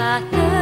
telah ter